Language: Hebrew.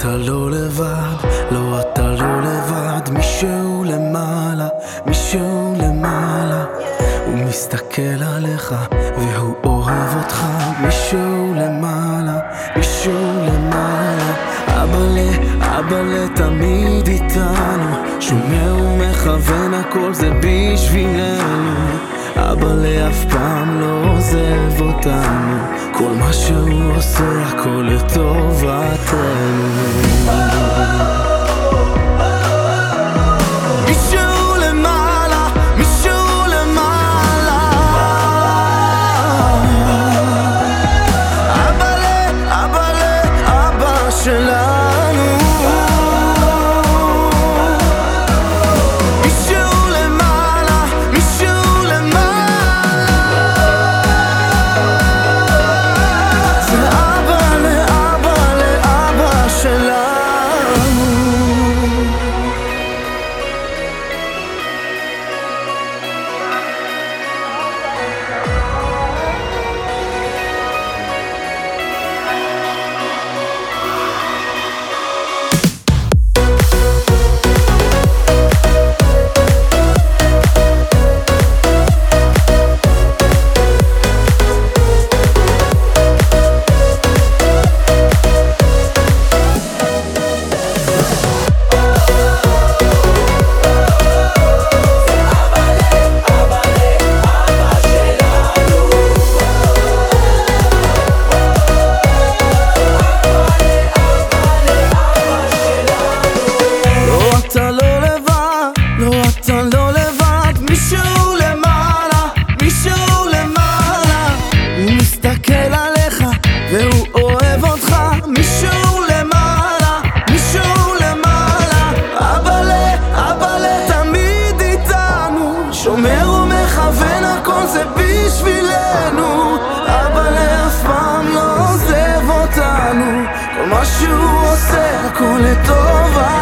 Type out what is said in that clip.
אתה לא לבד, לא אתה לא לבד, מישהו למעלה, מישהו למעלה, הוא מסתכל עליך והוא אוהב אותך, מישהו למעלה, מישהו למעלה, אבאלה, אבאלה תמיד איתנו, שומע ומכוון הכל זה בשבילנו, אבאלה אף פעם לא עוזב אותנו, כל מה שהוא עושה הכל לטובתנו. 是了 בשבילנו, אבאלה אף פעם לא עוזב אותנו, כל מה שהוא עושה הכל לטובתנו.